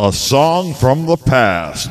A song from the past.